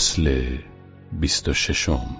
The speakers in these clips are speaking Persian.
فصل بیست و ششم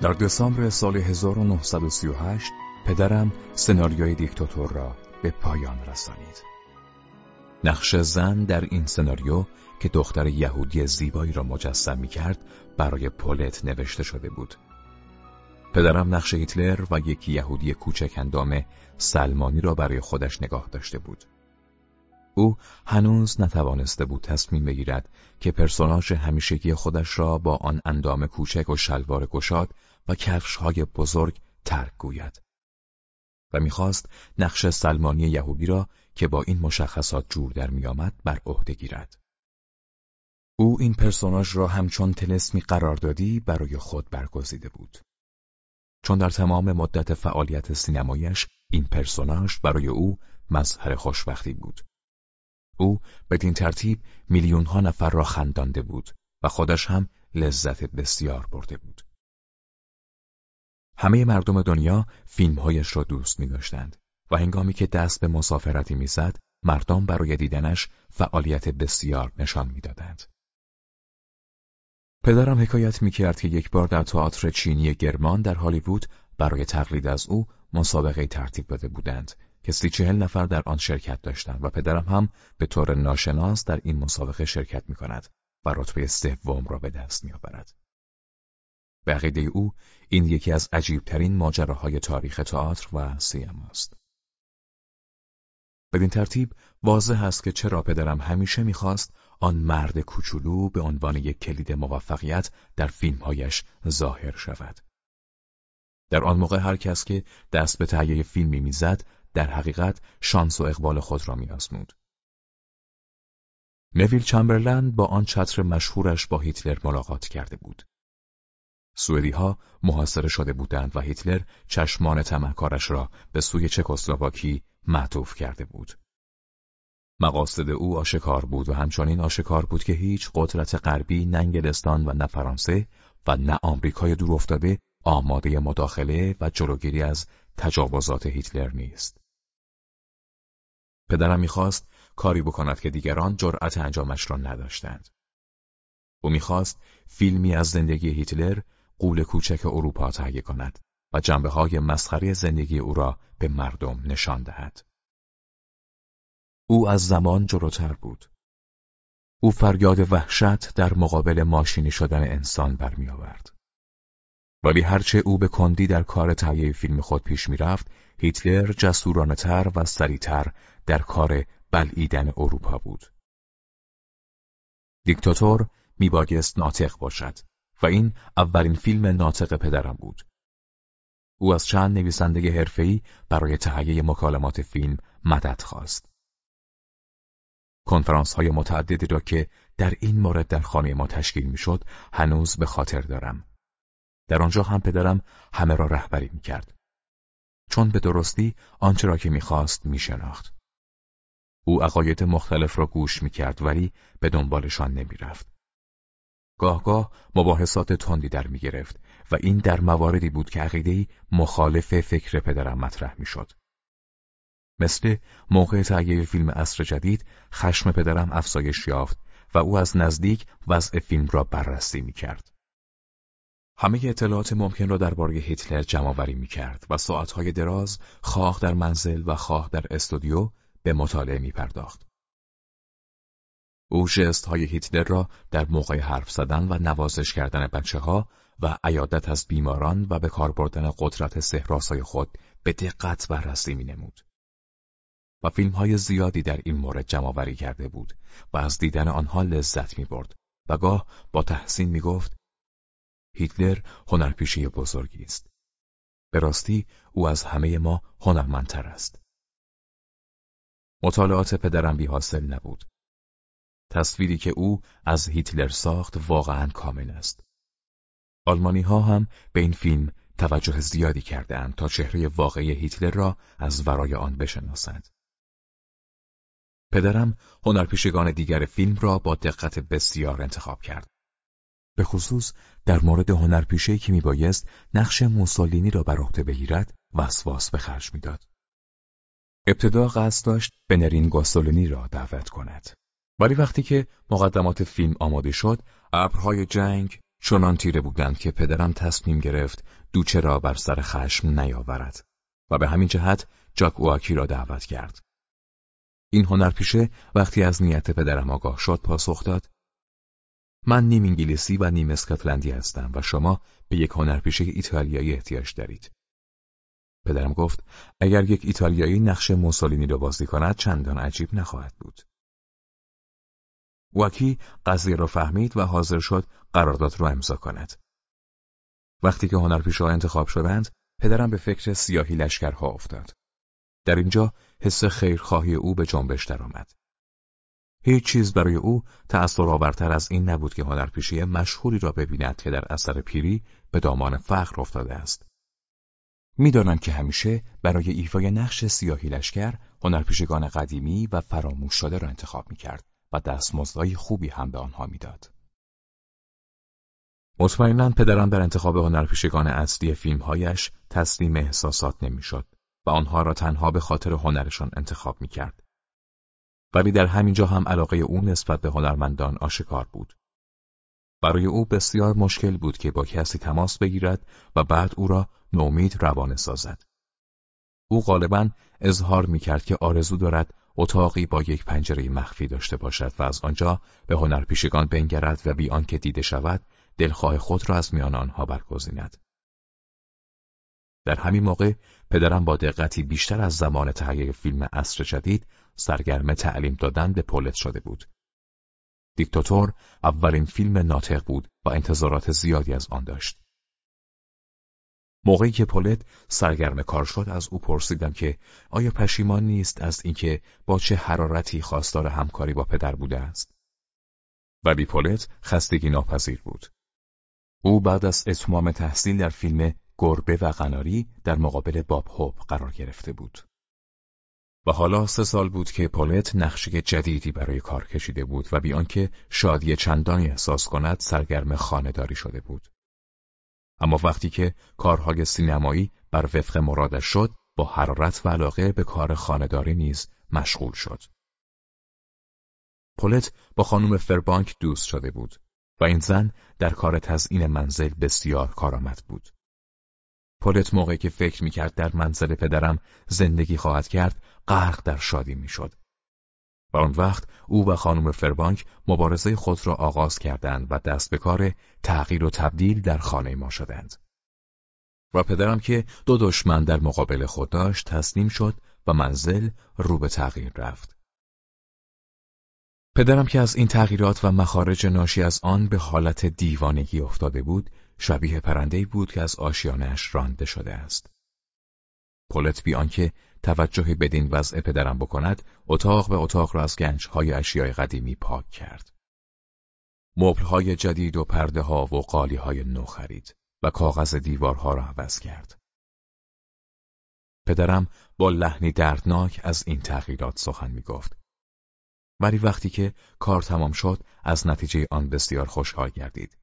در دسامبر سال 1938 پدرم سناریوی دیکتاتور را به پایان رسانید. نقش زن در این سناریو که دختر یهودی زیبایی را مجسم می کرد برای پولت نوشته شده بود. پدرم نقش هیتلر و یک یهودی کوچک اندام سلمانی را برای خودش نگاه داشته بود. او هنوز نتوانسته بود تصمیم بگیرد که پرسوناژ همیشگی خودش را با آن اندام کوچک و شلوار گشاد و کفشهای بزرگ ترک گوید و می‌خواست نقش سلمانی یهودی را که با این مشخصات جور در میآمد بر عهده گیرد. او این پرسوناژ را همچون تلسمی قراردادی برای خود برگزیده بود. چون در تمام مدت فعالیت سینمایش این پرسوناژ برای او مظهر خوشبختی بود. او بدین ترتیب میلیونها نفر را خندانده بود و خودش هم لذت بسیار برده بود. همه مردم دنیا فیلمهایش را دوست می داشتند و هنگامی که دست به مسافرتی می‌زد مردم برای دیدنش فعالیت بسیار نشان می‌دادند. پدرم حکایت می کرد که یک بار در تئاتر چینی گرمان در هالیوود برای تقلید از او مسابقه ترتیب داده بودند که سی چهل نفر در آن شرکت داشتند و پدرم هم به طور ناشناس در این مسابقه شرکت می کند و رتبه سوم را به دست می آورد. به عقیده او این یکی از عجیبترین ماجراهای تاریخ تئاتر و سینما است. بدین ترتیب واضح است که چرا پدرم همیشه می‌خواست آن مرد کوچولو به عنوان یک کلید موفقیت در فیلمهایش ظاهر شود. در آن موقع هر کس که دست به تهیه فیلمی می‌زد در حقیقت شانس و اقبال خود را میآزمود. نویل چمبرلند با آن چتر مشهورش با هیتلر ملاقات کرده بود. سوئدی ها محاصره شده بودند و هیتلر چشمان تمکارش را به سوی چکسلواکی معطوف کرده بود. مقاصد او آشکار بود و همچنین آشکار بود که هیچ قدرت غربی نه انگلستان و نه فرانسه و نه آمریکای دورافتاده آماده مداخله و جلوگیری از تجاوزات هیتلر نیست. پدرم می‌خواست کاری بکند که دیگران جرأت انجامش را نداشتند. او می‌خواست فیلمی از زندگی هیتلر قول کوچک اروپا تهیه کند و جنبه های مسخری زندگی او را به مردم نشان دهد. او از زمان جلوتر بود. او فریاد وحشت در مقابل ماشینی شدن انسان برمیآورد. ولی هرچه او به کندی در کار تهیه فیلم خود پیش می‌رفت، هیتلر جسورانهتر و سریعتر در کار بلعیدن اروپا بود. دیکتاتور میبایست ناطق باشد و این اولین فیلم ناطق پدرم بود. او از چند نویسنده حرفه‌ای برای تهیه مکالمات فیلم مدد خواست. کنفرانس های متعددی را که در این مورد در خانه ما تشکیل می‌شد هنوز به خاطر دارم. در آنجا هم پدرم همه را رهبری می‌کرد. چون به درستی آنچه را که می‌خواست میشناخت. او عقاید مختلف را گوش می‌کرد ولی به دنبالشان نمی‌رفت. گاه-گاه مباحثات تندی در می‌گرفت و این در مواردی بود که عقیدهای مخالف فکر پدرم مطرح می‌شد. مثل موقع تهیه فیلم اصر جدید خشم پدرم افزایش یافت و او از نزدیک وضع فیلم را بررسی می‌کرد. همه اطلاعات ممکن را درباره هیتلر جمعآوری می‌کرد و ساعتهای دراز خواه در منزل و خواه در استودیو به مطالعه می پرداخت. او جست های هیتلر را در موقع حرف زدن و نوازش کردن بچه ها و عیادت از بیماران و به کار بردن قدرت سهراسای خود به دقت بررسی می نمود. و فیلم های زیادی در این مورد جمع کرده بود و از دیدن آنها لذت می برد و گاه با تحسین می گفت هیتلر هنرپیشه بزرگی است. به راستی او از همه ما هنرمندتر است. مطالعات پدرم بی حاصل نبود. تصویری که او از هیتلر ساخت واقعا کامل است. آلمانی ها هم به این فیلم توجه زیادی کردند تا چهره واقعی هیتلر را از ورای آن بشناسند. پدرم هنرپیشگان دیگر فیلم را با دقت بسیار انتخاب کرد. به خصوص در مورد هنرپیشه‌ای که میبایست نقش موسولینی را بر عهده بگیرد وسواس به خرج می‌داد. ابتدا قصد داشت بنرین گاسولینی را دعوت کند ولی وقتی که مقدمات فیلم آماده شد، ابرهای جنگ چنان تیره بودند که پدرم تصمیم گرفت دوچه را بر سر خشم نیاورد و به همین جهت جاک واکی را دعوت کرد. این هنرپیشه وقتی از نیت پدرم آگاه شد پاسخ داد من نیم انگلیسی و نیم اسکاتلندی هستم و شما به یک هنرپیشه ایتالیایی احتیاج دارید. پدرم گفت اگر یک ایتالیایی نقش موسولینی را بازی کند چندان عجیب نخواهد بود. واکی قضیه را فهمید و حاضر شد قرارداد را امضا کند. وقتی که هنرپیشه انتخاب شدند، پدرم به فکر سیاهی لشکرها افتاد. در اینجا حس خیرخواهی او به جنبش درآمد. هیچ چیز برای او آورتر از این نبود که هنرپیشه مشهوری را ببیند که در اثر پیری به دامان فقر افتاده است. می‌دانم که همیشه برای ایفای نقش سیاهی لشکر هنرپیشگان قدیمی و فراموش شده را انتخاب می‌کرد و دستمزدهای خوبی هم به آنها می‌داد. مطمئنا پدرم در انتخاب هنرپیشگان اصلی فیلمهایش تسلیم احساسات نمی‌شد و آنها را تنها به خاطر هنرشان انتخاب می‌کرد. ولی در همینجا هم علاقه او نسبت به هنرمندان آشکار بود. برای او بسیار مشکل بود که با کسی تماس بگیرد و بعد او را نومید روانه سازد. او غالبا اظهار می‌کرد که آرزو دارد اتاقی با یک پنجره مخفی داشته باشد و از آنجا به هنرپیشگان بنگرد و بی آنکه دیده شود دلخواه خود را از میان آنها برگزیند. در همین موقع پدرم با دقتی بیشتر از زمان تهیه فیلم اصر جدید سرگرم تعلیم دادن به پولت شده بود. دیکتاتور اولین فیلم ناطق بود و انتظارات زیادی از آن داشت. موقعی که پولت سرگرم کار شد از او پرسیدم که آیا پشیمان نیست از اینکه با چه حرارتی خواستار همکاری با پدر بوده است. ولی پولت خستگی ناپذیر بود. او بعد از اتمام تحصیل در فیلم گربه و قناری در مقابل باب هوب قرار گرفته بود. و حالا سه سال بود که پولت نقشه جدیدی برای کار کشیده بود و بیان که شادی چندانی احساس کند سرگرم خانهداری شده بود. اما وقتی که کارهای سینمایی بر وفق مرادش شد با حرارت و علاقه به کار خانهداری نیز مشغول شد. پولت با خانم فربانک دوست شده بود و این زن در کار تزئین منزل بسیار کارآمد بود. پولت موقعی که فکر می‌کرد در منزل پدرم زندگی خواهد کرد غرق در شادی می‌شد. و آن وقت او و خانم فربانک مبارزه خود را آغاز کردند و دست به کار تغییر و تبدیل در خانه ما شدند. و پدرم که دو دشمن در مقابل خود داشت تسلیم شد و منزل رو به تغییر رفت. پدرم که از این تغییرات و مخارج ناشی از آن به حالت دیوانگی افتاده بود، شبیه پرنده‌ای بود که از آشیانش رانده شده است. پولت بی آنکه توجهی بدین وضع پدرم بکند، اتاق به اتاق را از گنجهای اشیای قدیمی پاک کرد. مبلهای جدید و پرده ها و قالی های نو خرید و کاغذ دیوارها را عوض کرد. پدرم با لحنی دردناک از این تغییرات سخن می گفت. ولی وقتی که کار تمام شد از نتیجه آن بسیار خوشحال گردید.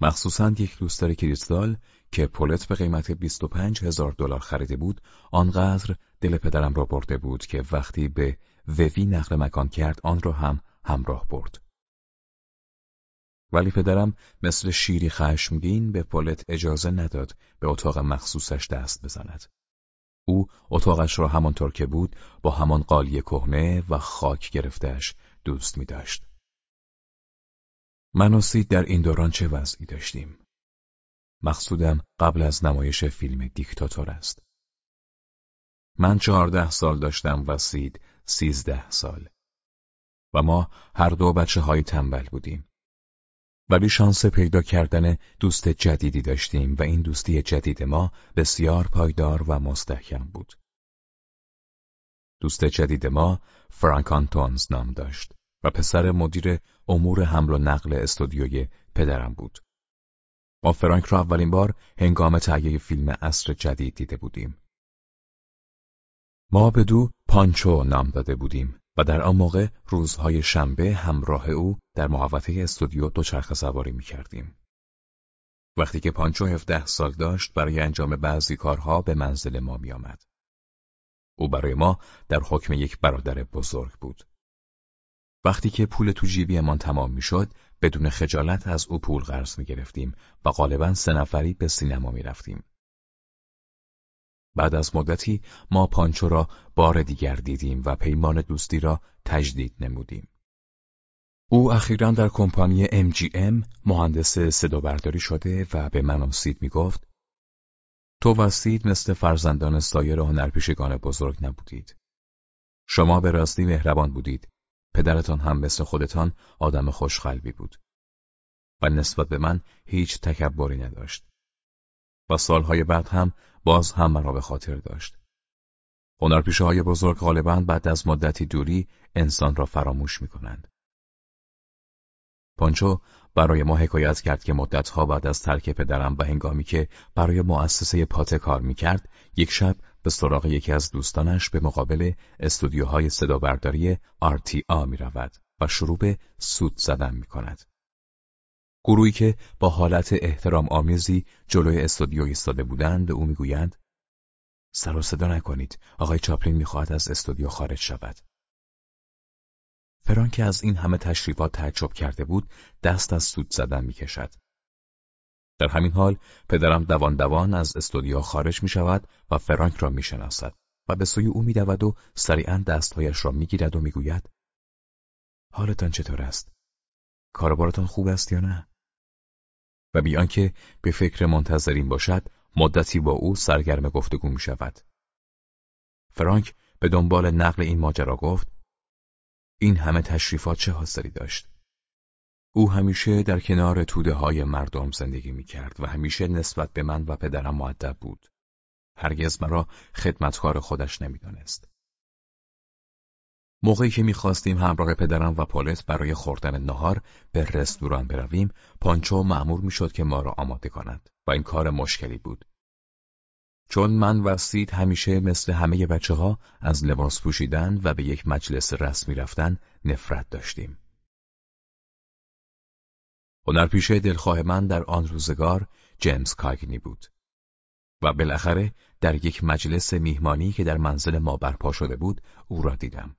مخصوصا یک لوستر کریستال که پولت به قیمت 25 هزار دلار خریده بود آنقدر دل پدرم را برده بود که وقتی به ووی نقل مکان کرد آن را هم همراه برد. ولی پدرم مثل شیری خشمگین به پولت اجازه نداد به اتاق مخصوصش دست بزند. او اتاقش را همانطور که بود با همان قالی کهنه و خاک گرفتهش دوست می داشت. من و سید در این دوران چه وضعی داشتیم؟ مقصودم قبل از نمایش فیلم دیکتاتور است. من چهارده سال داشتم و سید سیزده سال. و ما هر دو بچه های تنبل بودیم. ولی شانس پیدا کردن دوست جدیدی داشتیم و این دوستی جدید ما بسیار پایدار و مستحکم بود. دوست جدید ما فرانک آنتونز نام داشت و پسر مدیر امور حمل و نقل استودیوی پدرم بود. ما فرانک را اولین بار هنگام تهیه فیلم اصر جدید دیده بودیم. ما به دو پانچو نام داده بودیم و در آن موقع روزهای شنبه همراه او در محوطه استودیو دوچرخه سواری می کردیم. وقتی که پانچو هفده سال داشت برای انجام بعضی کارها به منزل ما می آمد. او برای ما در حکم یک برادر بزرگ بود. وقتی که پول تو جیبیمان تمام می‌شد بدون خجالت از او پول قرض می گرفتیم و غالبا سه نفری به سینما می رفتیم. بعد از مدتی ما پانچو را بار دیگر دیدیم و پیمان دوستی را تجدید نمودیم. او اخیرا در کمپانی MGM مهندس صدابرداری شده و به من و سید می گفت تو و سید مثل فرزندان سایر هنرپیشگان بزرگ نبودید. شما به راستی مهربان بودید. پدرتان هم مثل خودتان آدم خوشقلبی بود. و نسبت به من هیچ تکبری نداشت. و سالهای بعد هم باز هم مرا به خاطر داشت. هنرپیشه های بزرگ غالبا بعد از مدتی دوری انسان را فراموش می کنند. پانچو برای ما حکایت کرد که مدتها بعد از ترک پدرم و هنگامی که برای مؤسسه پاته کار می‌کرد یک شب به سراغ یکی از دوستانش به مقابل استودیوهای صدابرداری RTA می رود و شروع به سود زدن می کند. گروهی که با حالت احترام آمیزی جلوی استودیو ایستاده بودند به او می‌گویند سر و صدا نکنید آقای چاپلین می‌خواهد از استودیو خارج شود فرانک از این همه تشریفات تعجب کرده بود دست از سود زدن می‌کشد در همین حال پدرم دوان دوان از استودیو خارج می شود و فرانک را می شناسد و به سوی او می دود و سریعا دستهایش را می گیرد و می گوید حالتان چطور است؟ کاربارتان خوب است یا نه؟ و بیان که به فکر منتظرین باشد مدتی با او سرگرم گفتگو می شود. فرانک به دنبال نقل این ماجرا گفت این همه تشریفات چه حاصلی داشت؟ او همیشه در کنار توده های مردم زندگی می کرد و همیشه نسبت به من و پدرم معدب بود. هرگز مرا خدمتکار خودش نمی‌دانست. موقعی که می‌خواستیم همراه پدرم و پولت برای خوردن نهار به رستوران برویم، پانچو معمور می‌شد که ما را آماده کند و این کار مشکلی بود. چون من و سید همیشه مثل همه بچه ها از لباس پوشیدن و به یک مجلس رسمی رفتن نفرت داشتیم. هنرپیشه دلخواه من در آن روزگار جیمز کاگنی بود و بالاخره در یک مجلس میهمانی که در منزل ما برپا شده بود او را دیدم.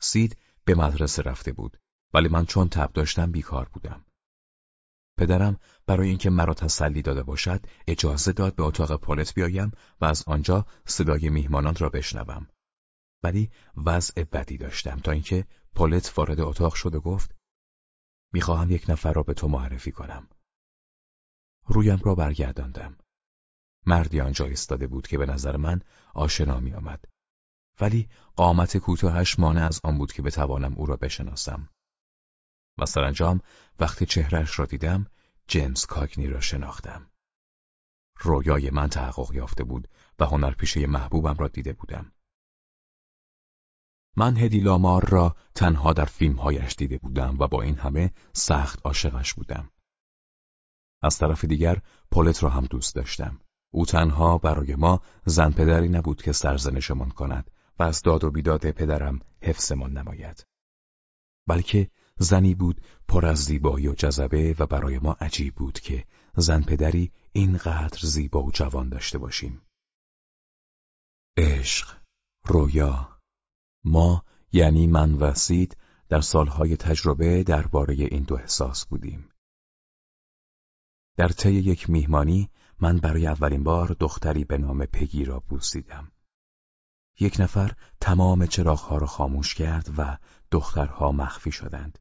سید به مدرسه رفته بود ولی من چون تب داشتم بیکار بودم. پدرم برای اینکه مرا تسلی داده باشد اجازه داد به اتاق پولت بیایم و از آنجا صدای میهمانان را بشنوم. ولی وضع بدی داشتم تا اینکه پولت وارد اتاق شد و گفت می‌خواهم یک نفر را به تو معرفی کنم. رویم را برگرداندم. مردی آنجا ایستاده بود که به نظر من آشنا می آمد. ولی قامت کوتاهش مانع از آن بود که بتوانم او را بشناسم. و سرانجام وقتی چهرش را دیدم جیمز کاکنی را شناختم. رویای من تحقق یافته بود و هنرپیشه محبوبم را دیده بودم. من هدی لامار را تنها در فیلمهایش دیده بودم و با این همه سخت عاشقش بودم. از طرف دیگر پولت را هم دوست داشتم. او تنها برای ما زن پدری نبود که سرزنشمان کند و از داد و بیداد پدرم حفظمان نماید. بلکه زنی بود پر از زیبایی و جذبه و برای ما عجیب بود که زن پدری اینقدر زیبا و جوان داشته باشیم. عشق، رویا، ما یعنی من و سید در سالهای تجربه درباره این دو احساس بودیم. در طی یک میهمانی من برای اولین بار دختری به نام پگی را بوسیدم. یک نفر تمام چراغها را خاموش کرد و دخترها مخفی شدند.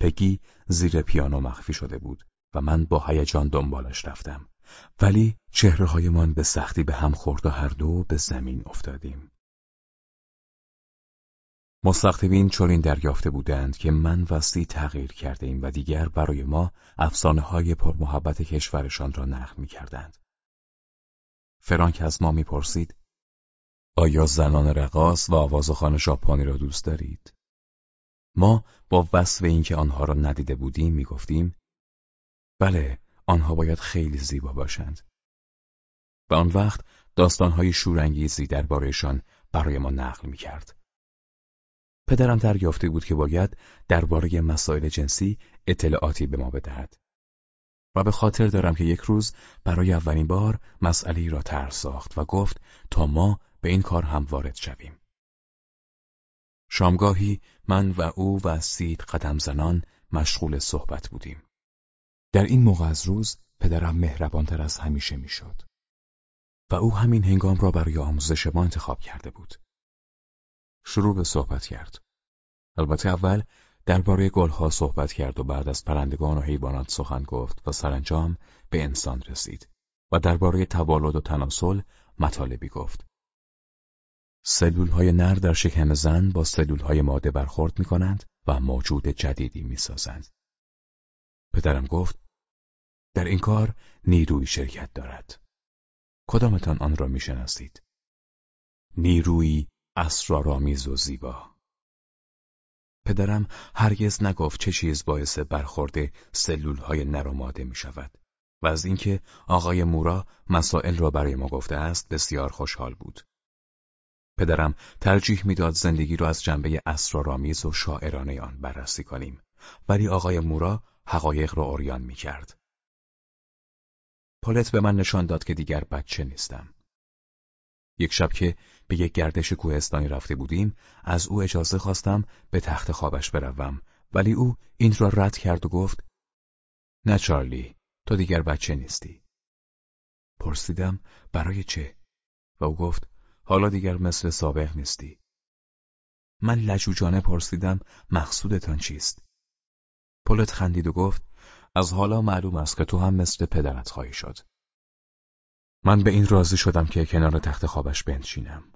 پگی زیر پیانو مخفی شده بود و من با هیجان دنبالش رفتم. ولی چهره من به سختی به هم خورد و هر دو به زمین افتادیم. مستخدمین چنین دریافته بودند که من و سی تغییر کرده ایم و دیگر برای ما افسانه های پرمحبت کشورشان را نقل می کردند. فرانک از ما می‌پرسید آیا زنان رقاص و آوازخان ژاپنی را دوست دارید؟ ما با وصف اینکه آنها را ندیده بودیم می‌گفتیم بله آنها باید خیلی زیبا باشند. و آن وقت داستانهای شورانگیزی دربارهشان برای ما نقل می‌کرد. پدرم دریافته بود که باید درباره مسائل جنسی اطلاعاتی به ما بدهد. و به خاطر دارم که یک روز برای اولین بار مسئله را طرح ساخت و گفت تا ما به این کار هم وارد شویم. شامگاهی من و او و سید قدم زنان مشغول صحبت بودیم. در این موقع از روز پدرم مهربانتر از همیشه می‌شد. و او همین هنگام را برای آموزش ما انتخاب کرده بود. شروع به صحبت کرد. البته اول درباره گلها صحبت کرد و بعد از پرندگان و حیوانات سخن گفت و سرانجام به انسان رسید و درباره توالد و تناسل مطالبی گفت. سلول های نر در شکم زن با سلول های ماده برخورد می کنند و موجود جدیدی می سازند. پدرم گفت در این کار نیروی شرکت دارد. کدامتان آن را می شناسید؟ نیروی اسرارآمیز و زیبا. پدرم هرگز نگفت چه چیز باعث برخورد سلول های نر و می شود و از اینکه آقای مورا مسائل را برای ما گفته است بسیار خوشحال بود. پدرم ترجیح می‌داد زندگی را از جنبه اسرارآمیز و شاعرانه آن بررسی کنیم ولی آقای مورا حقایق را اوریان می کرد. پالت به من نشان داد که دیگر بچه نیستم. یک شب که به یک گردش کوهستانی رفته بودیم از او اجازه خواستم به تخت خوابش بروم. ولی او این را رد کرد و گفت نه چارلی تو دیگر بچه نیستی. پرسیدم برای چه؟ و او گفت حالا دیگر مثل سابق نیستی. من لجوجانه پرسیدم مقصودتان چیست؟ پولت خندید و گفت از حالا معلوم است که تو هم مثل پدرت خواهی شد. من به این راضی شدم که کنار تخت خوابش بنشینم.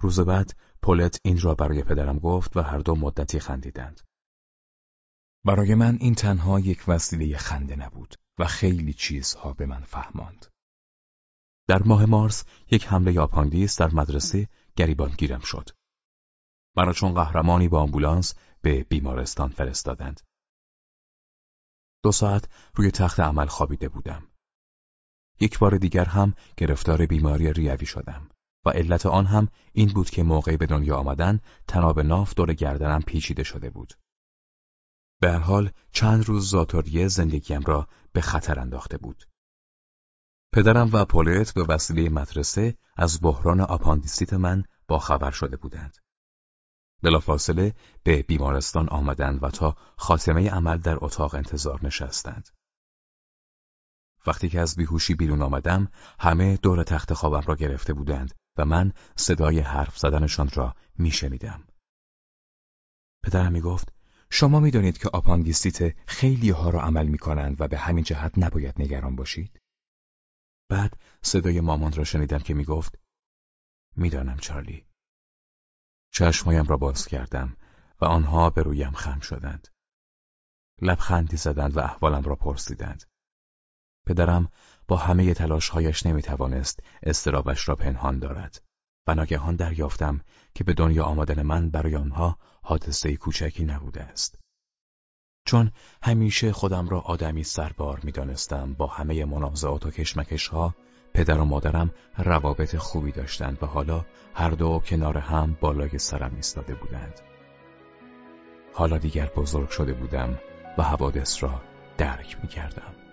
روز بعد پولت این را برای پدرم گفت و هر دو مدتی خندیدند. برای من این تنها یک وسیله خنده نبود و خیلی چیزها به من فهماند. در ماه مارس یک حمله یاپاندیس در مدرسه گریبان گیرم شد. مرا چون قهرمانی با آمبولانس به بیمارستان فرستادند. دو ساعت روی تخت عمل خوابیده بودم. یک بار دیگر هم گرفتار بیماری ریوی شدم و علت آن هم این بود که موقع به دنیا آمدن طناب ناف دور گردنم پیچیده شده بود. به هر حال چند روز ذات‌الریه زندگیم را به خطر انداخته بود. پدرم و پولت به وسیله مدرسه از بحران آپاندیسیت من با خبر شده بودند. بلافاصله به بیمارستان آمدند و تا خاتمه عمل در اتاق انتظار نشستند. وقتی که از بیهوشی بیرون آمدم همه دور تخت خوابم را گرفته بودند و من صدای حرف زدنشان را میشنیدم. پدرم می گفت شما می‌دانید که آپاندیستیت خیلی ها را عمل می کنند و به همین جهت نباید نگران باشید. بعد صدای مامان را شنیدم که می گفت می‌دانم چارلی. چشمایم را باز کردم و آنها به رویم خم شدند. لبخندی زدند و احوالم را پرسیدند. پدرم با همه تلاشهایش نمی‌توانست استرابش را پنهان دارد و ناگهان دریافتم که به دنیا آمدن من برای آنها حادثه کوچکی نبوده است. چون همیشه خودم را آدمی سربار می‌دانستم با همه منازعات و کشمکشها پدر و مادرم روابط خوبی داشتند و حالا هر دو کنار هم بالای سرم ایستاده بودند. حالا دیگر بزرگ شده بودم و حوادث را درک می کردم.